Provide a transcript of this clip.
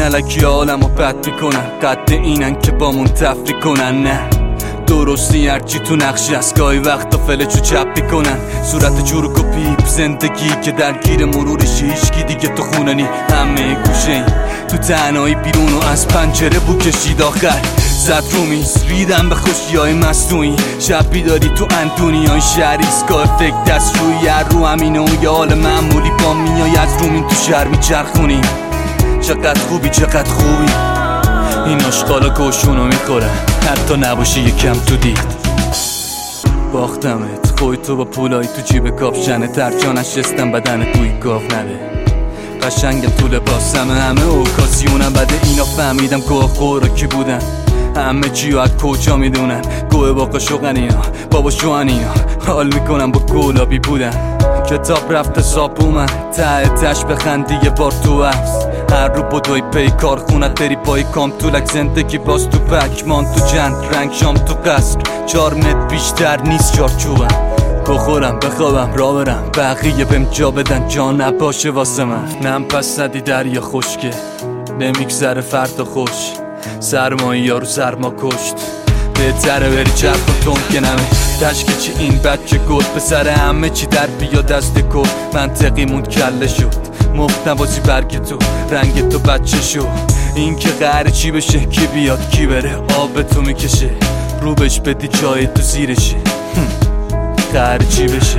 علکی حالم و بد می‌کنن قد اینن که بامون تفری کنن نه. درستی هرچی تو نقش است گاهی وقتا فلچو چپ می‌کنن صورت جورک و پیپ زندگی که درگیر مرورش هیچکی دیگه تو خوننی همه گوشه این تو تنهایی بیرون و از پنجره بو کشید آخر. زد رو میز ریدم به خوشی های مصنوعی. شب بیداری تو اندونی های شهریستگاه فکر دست روی رو همینه و یه حال معمولی. با میای از رومین تو شهر میچرخونیم. چقدر خوبی چقدر خوبی. این اشغالا گوشونو می‌خورن حتی نباشی یکم تو دید. باختمت. خوی تو با پولای تو جیب کاپشنه. ترجانش جستم بدن توی گاف نده. قشنگم تو لباسم همه اوکاسیونم بده. اینا فهمیدم گوه خورا کی بودن. همه چی از کجا می‌دونن؟ گوه با قشقن اینا بابا شوهن اینا حال می‌کنم با گلابی بودن. کتاب رفته ساب اومد. ته تش بخندی یه بار تو عکس هر رو بدوی پی کارخونت بری پای کام. طولک زندگی باز تو پکمان تو جند رنگ شام تو قصر. چار متر بیشتر نیست چار چوبم. بخورم بخوابم را برم. بقیه بهم جا بدن جا نباشه واسه من. نم پس ندی دریا خشکه. نمیگذره فردا خوش. سرمایی یارو سرما کشت. بهتره بری چرخ و تون که نمه. تشکه چی این بچه گل به سر همه چی در بیا دست کل منطقی موند کله شد. مفت نبازی برگ تو رنگ تو بچه شو. این که قهر چی بشه کی بیاد کی بره. آب تو می‌کشه رو بش بدی جای تو زیرشه. قهر چی بشه؟